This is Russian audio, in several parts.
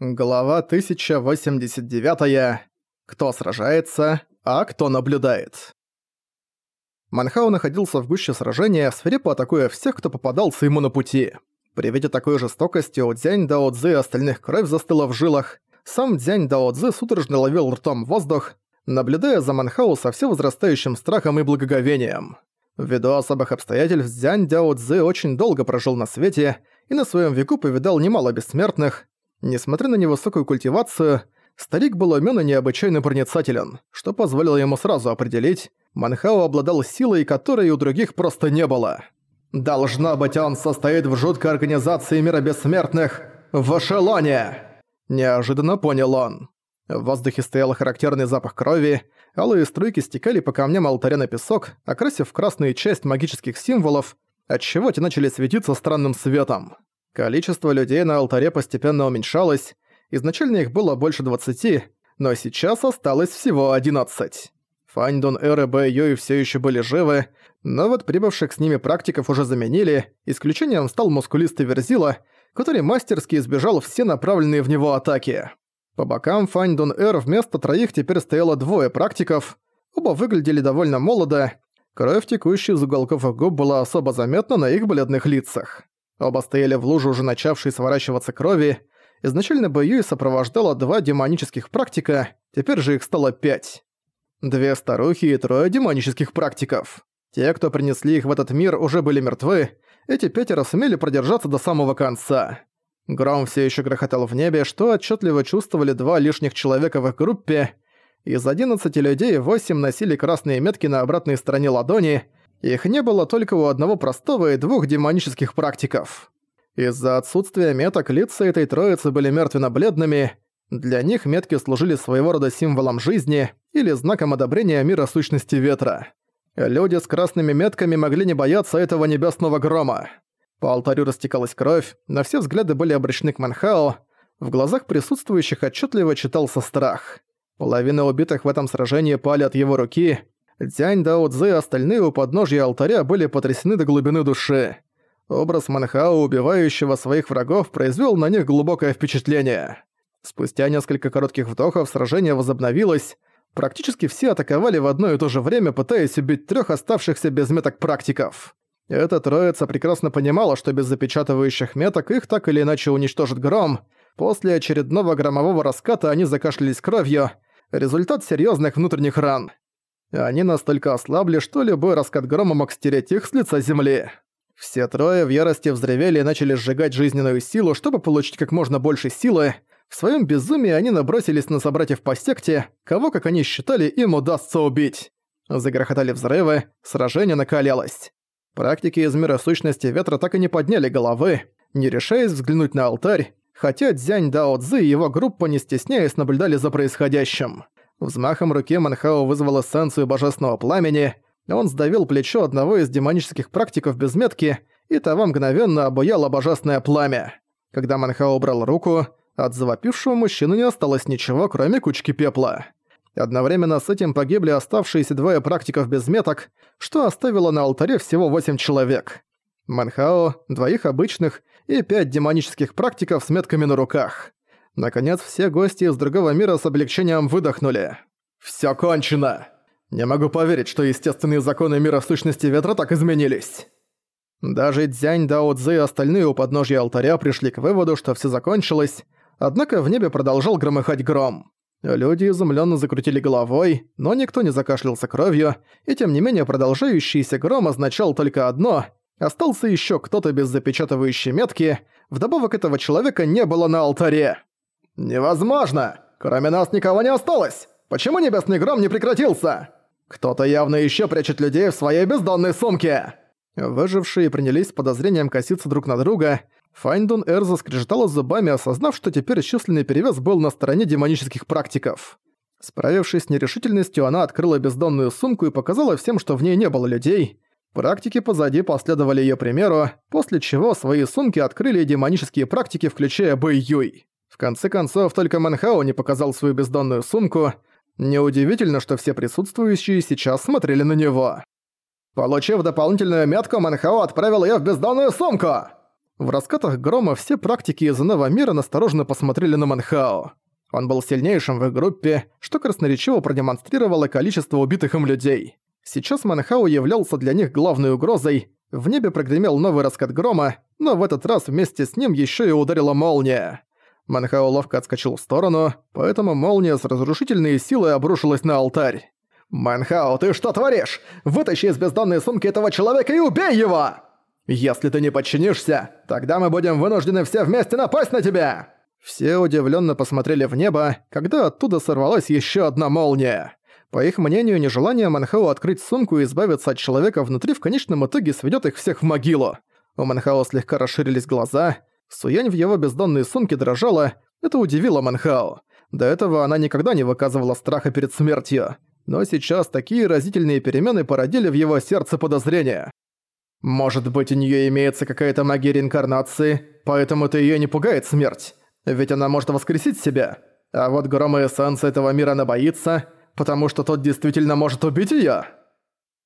Глава 1089. Кто сражается, а кто наблюдает. Манхау находился в гуще сражения, свирепо атакуя всех, кто попадался ему на пути. При виде такой жестокости у Дзянь Дао Цзы остальных кровь застыла в жилах. Сам Дзянь Дао Цзы судорожно ловил ртом воздух, наблюдая за Манхау со все возрастающим страхом и благоговением. Ввиду особых обстоятельств Дзянь Дао Цзы очень долго прожил на свете и на своем веку повидал немало бессмертных, Несмотря на невысокую культивацию, старик был умён и необычайно проницателен, что позволило ему сразу определить, Манхао обладал силой, которой у других просто не было. «Должно быть, он состоит в жуткой организации мира бессмертных в эшелоне!» Неожиданно понял он. В воздухе стоял характерный запах крови, алые струйки стекали по камням алтаря на песок, окрасив в красную часть магических символов, отчего те начали светиться странным светом. Количество людей на алтаре постепенно уменьшалось, изначально их было больше 20, но сейчас осталось всего 11. Фаньдун, Эр и Б Юй все еще были живы, но вот прибывших с ними практиков уже заменили, исключением стал мускулистый Верзила, который мастерски избежал все направленные в него атаки. По бокам Фаньдун Эр вместо троих теперь стояло двое практиков, оба выглядели довольно молодо, кровь, текущая из уголков их губ, была особо заметна на их бледных лицах. Оба стояли в луже уже начавшей сворачиваться крови. Изначально Бэюи сопровождало два демонических практика, теперь же их стало пять. Две старухи и трое демонических практиков. Те, кто принесли их в этот мир, уже были мертвы, эти пятеро сумели продержаться до самого конца. Гром все еще грохотал в небе, что отчетливо чувствовали два лишних человека в их группе. Из 11 людей восемь носили красные метки на обратной стороне ладони, их не было только у одного простого и двух демонических практиков. Из-за отсутствия меток лица этой троицы были мертвенно-бледными, для них метки служили своего рода символом жизни или знаком одобрения мира сущности ветра. Люди с красными метками могли не бояться этого небесного грома. По алтарю растекалась кровь, на все взгляды были обращены к Манхао, в глазах присутствующих отчетливо читался страх. Половина убитых в этом сражении пали от его руки, Дзянь Дао Цзы и остальные у подножья алтаря были потрясены до глубины души. Образ Манхао, убивающего своих врагов, произвел на них глубокое впечатление. Спустя несколько коротких вдохов сражение возобновилось. Практически все атаковали в одно и то же время, пытаясь убить трех оставшихся без меток практиков. Эта троица прекрасно понимала, что без запечатывающих меток их так или иначе уничтожит гром. После очередного громового раската они закашлялись кровью. Результат серьезных внутренних ран. Они настолько ослабли, что любой раскат грома мог стереть их с лица земли. Все трое в ярости взревели и начали сжигать жизненную силу, чтобы получить как можно больше силы. В своем безумии они набросились на собратьев по секте, кого, как они считали, им удастся убить. Загрохотали взрывы, сражение накалялось. Практики из мира сущности ветра так и не подняли головы, не решаясь взглянуть на алтарь, хотя Дзянь Дао Цзы и его группа, не стесняясь, наблюдали за происходящим. Взмахом руки Манхао вызвал эссенцию божественного пламени, он сдавил плечо одного из демонических практиков без метки, и того мгновенно обуяло божественное пламя. Когда Манхао убрал руку, от завопившего мужчины не осталось ничего, кроме кучки пепла. Одновременно с этим погибли оставшиеся двое практиков без меток, что оставило на алтаре всего восемь человек. Манхао, двоих обычных и пять демонических практиков с метками на руках. Наконец, все гости из другого мира с облегчением выдохнули. «Всё кончено! Не могу поверить, что естественные законы мира сущности ветра так изменились!» Даже Дзянь, Дао Цзы и остальные у подножья алтаря пришли к выводу, что всё закончилось, однако в небе продолжал громыхать гром. Люди изумленно закрутили головой, но никто не закашлялся кровью, и тем не менее продолжающийся гром означал только одно – остался еще кто-то без запечатывающей метки, вдобавок этого человека не было на алтаре. «Невозможно! Кроме нас никого не осталось! Почему Небесный Гром не прекратился? Кто-то явно еще прячет людей в своей бездонной сумке!» Выжившие принялись с подозрением коситься друг на друга. Файндун Эр заскрежетала зубами, осознав, что теперь численный перевес был на стороне демонических практиков. Справившись с нерешительностью, она открыла бездонную сумку и показала всем, что в ней не было людей. Практики позади последовали ее примеру, после чего свои сумки открыли демонические практики, включая Бэй Юй. Конце концов, только Манхао не показал свою бездонную сумку. Неудивительно, что все присутствующие сейчас смотрели на него. Получив дополнительную метку, Манхао отправил её в бездонную сумку! В раскатах грома все практики из иного мира настороженно посмотрели на Манхао. Он был сильнейшим в их группе, что красноречиво продемонстрировало количество убитых им людей. Сейчас Манхао являлся для них главной угрозой. В небе прогремел новый раскат грома, но в этот раз вместе с ним еще и ударила молния. Манхао ловко отскочил в сторону, поэтому молния с разрушительной силой обрушилась на алтарь. «Манхао, ты что творишь? Вытащи из бездонной сумки этого человека и убей его!» «Если ты не подчинишься, тогда мы будем вынуждены все вместе напасть на тебя!» Все удивленно посмотрели в небо, когда оттуда сорвалась еще одна молния. По их мнению, нежелание Манхао открыть сумку и избавиться от человека внутри в конечном итоге сведет их всех в могилу. У Манхао слегка расширились глаза, Суянь в его бездонной сумке дрожала, это удивило Манхао. До этого она никогда не выказывала страха перед смертью, но сейчас такие разительные перемены породили в его сердце подозрения. Может быть, у неё имеется какая-то магия реинкарнации, поэтому-то её не пугает смерть. Ведь она может воскресить себя. А вот грома эссенции этого мира она боится, потому что тот действительно может убить её.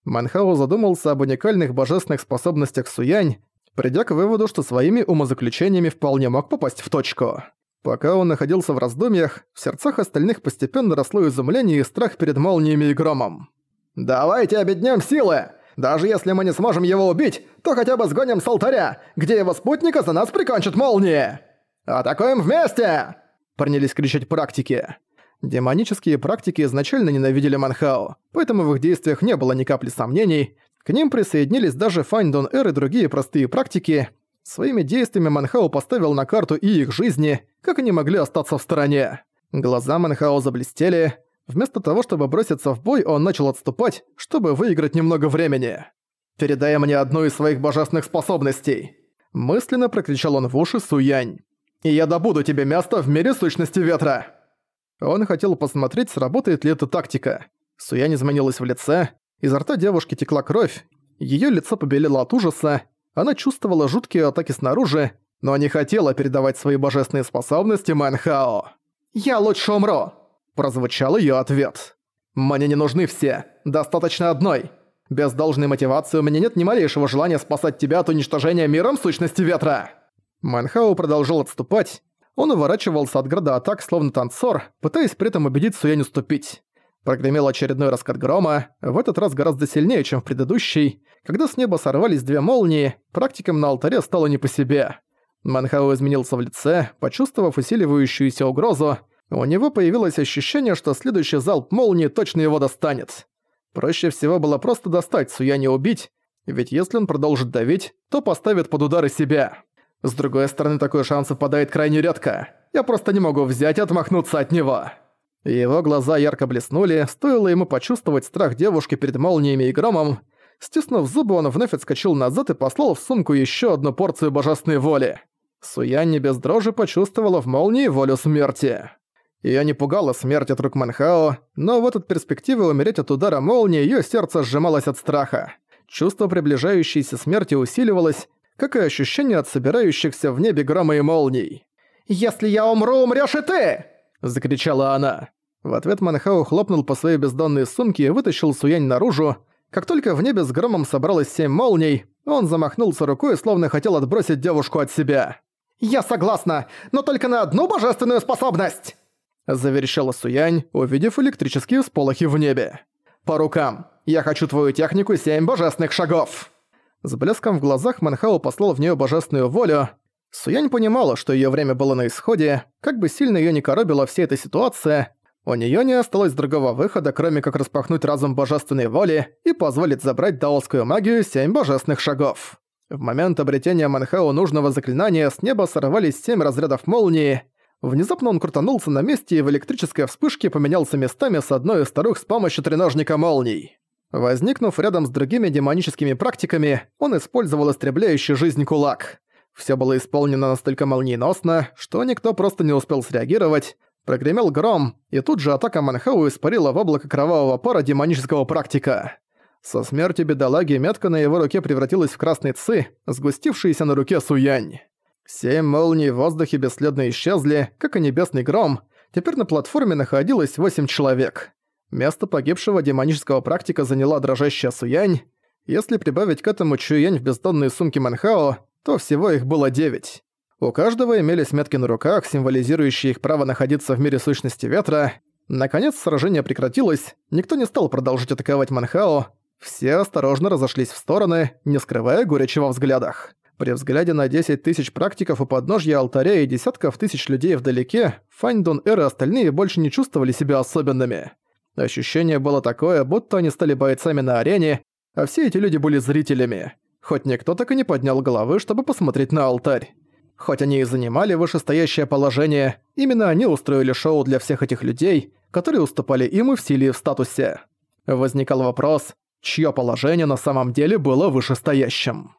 Манхау задумался об уникальных божественных способностях Суянь, придя к выводу, что своими умозаключениями вполне мог попасть в точку. Пока он находился в раздумьях, в сердцах остальных постепенно росло изумление и страх перед молниями и громом. «Давайте обеднем силы! Даже если мы не сможем его убить, то хотя бы сгоним с алтаря, где его спутника за нас прикончит молнии! Атакуем вместе!» Принялись кричать практики. Демонические практики изначально ненавидели Манхао, поэтому в их действиях не было ни капли сомнений. К ним присоединились даже Файндон Эр и другие простые практики. Своими действиями Манхао поставил на карту и их жизни, как они могли остаться в стороне. Глаза Манхао заблестели, Вместо того, чтобы броситься в бой, он начал отступать, чтобы выиграть немного времени. «Передай мне одну из своих божественных способностей!» Мысленно прокричал он в уши Суянь. «И я добуду тебе место в мире сущности ветра!» Он хотел посмотреть, сработает ли эта тактика. Суянь изменилась в лице, изо рта девушки текла кровь, её лицо побелело от ужаса, она чувствовала жуткие атаки снаружи, но не хотела передавать свои божественные способности Манхао. «Я лучше умру!» Прозвучал её ответ. «Мне не нужны все. Достаточно одной. Без должной мотивации у меня нет ни малейшего желания спасать тебя от уничтожения миром сущности ветра». Манхау продолжал отступать. Он уворачивался от града атак, словно танцор, пытаясь при этом убедить Суянь уступить. Прогремел очередной раскат грома, в этот раз гораздо сильнее, чем в предыдущий. Когда с неба сорвались две молнии, практикам на алтаре стало не по себе. Манхау изменился в лице, почувствовав усиливающуюся угрозу, у него появилось ощущение, что следующий залп молнии точно его достанет. Проще всего было просто достать Суяни убить, ведь если он продолжит давить, то поставит под удары себя. С другой стороны, такой шанс выпадает крайне редко. Я просто не могу взять и отмахнуться от него. Его глаза ярко блеснули, стоило ему почувствовать страх девушки перед молниями и громом. Стиснув зубы, он вновь отскочил назад и послал в сумку еще одну порцию божественной воли. Суянь без дрожи почувствовала в молнии волю смерти. Её не пугала смерть от рук Манхао, но в этот перспективе умереть от удара молнии её сердце сжималось от страха. Чувство приближающейся смерти усиливалось, как и ощущение от собирающихся в небе грома и молний. «Если я умру, умрёшь и ты!» – закричала она. В ответ Манхао хлопнул по своей бездонной сумке и вытащил Суянь наружу. Как только в небе с громом собралось семь молний, он замахнулся рукой, словно хотел отбросить девушку от себя. «Я согласна, но только на одну божественную способность!» Заверещала Суянь, увидев электрические сполохи в небе. «По рукам! Я хочу твою технику семь божественных шагов!» С блеском в глазах Манхао послал в нее божественную волю. Суянь понимала, что ее время было на исходе, как бы сильно ее не коробила вся эта ситуация, у нее не осталось другого выхода, кроме как распахнуть разум божественной воли и позволить забрать даосскую магию семь божественных шагов. В момент обретения Манхао нужного заклинания с неба сорвались семь разрядов молнии, Внезапно он крутанулся на месте и в электрической вспышке поменялся местами с одной из вторых с помощью треножника молний. Возникнув рядом с другими демоническими практиками, он использовал истребляющий жизнь кулак. Всё было исполнено настолько молниеносно, что никто просто не успел среагировать. Прогремел гром, и тут же атака Манхау испарила в облако кровавого пара демонического практика. Со смертью бедолаги метка на его руке превратилась в красный ци, сгустившийся на руке Суянь. Семь молний в воздухе бесследно исчезли, как и небесный гром. Теперь на платформе находилось восемь человек. Место погибшего демонического практика заняла дрожащая Суянь. Если прибавить к этому Чуянь в бездонные сумки Манхао, то всего их было девять. У каждого имелись метки на руках, символизирующие их право находиться в мире сущности ветра. Наконец сражение прекратилось, никто не стал продолжить атаковать Манхао, все осторожно разошлись в стороны, не скрывая горечи во взглядах. При взгляде на 10 тысяч практиков у подножья алтаря и десятков тысяч людей вдалеке, Фаньдун Эр и остальные больше не чувствовали себя особенными. Ощущение было такое, будто они стали бойцами на арене, а все эти люди были зрителями. Хоть никто так и не поднял головы, чтобы посмотреть на алтарь. Хоть они и занимали вышестоящее положение, именно они устроили шоу для всех этих людей, которые уступали им и в силе и в статусе. Возникал вопрос, чье положение на самом деле было вышестоящим.